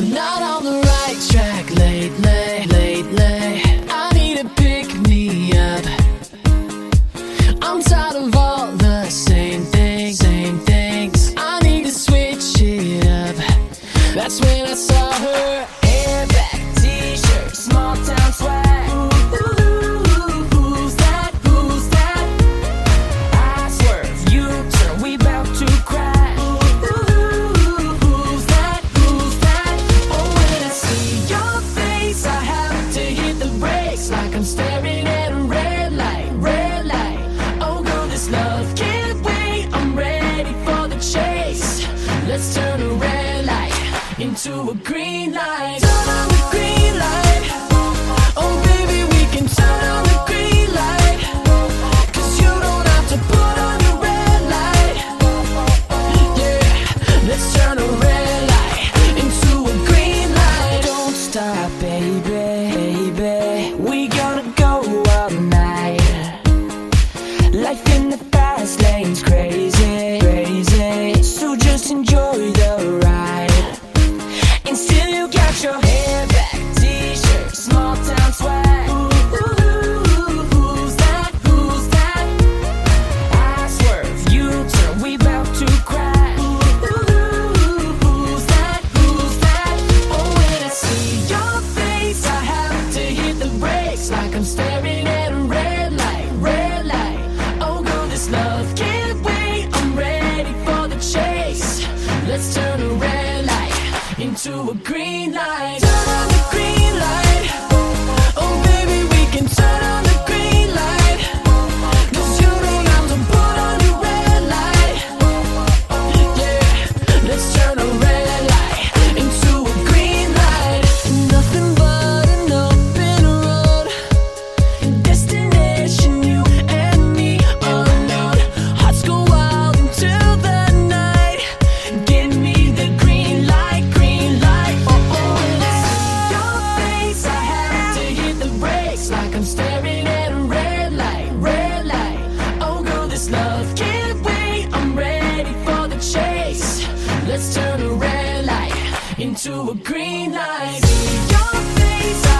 Not on the right track lately, lately. I need to pick me Let's turn a red light into a green light. Turn on the green light. Oh, baby, we can turn on the green light. Cause you don't have to put on your red light. Yeah, let's turn a red light into a green light. Don't stop, baby, baby. We gonna go all night. Life in the I'm staring at a red light, red light. Oh, girl, this love can't wait. I'm ready for the chase. Let's turn a red light into a green light. Turn on the green Let's turn a red light into a green light. Your face.